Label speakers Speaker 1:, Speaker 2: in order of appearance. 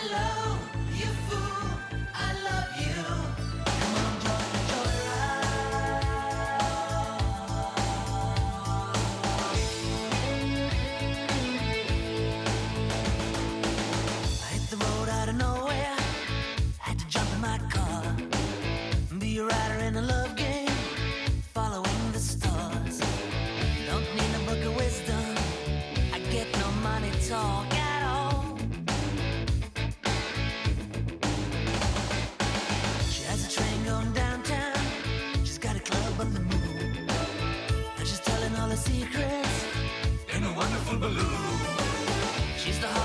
Speaker 1: hello, balloon. She's the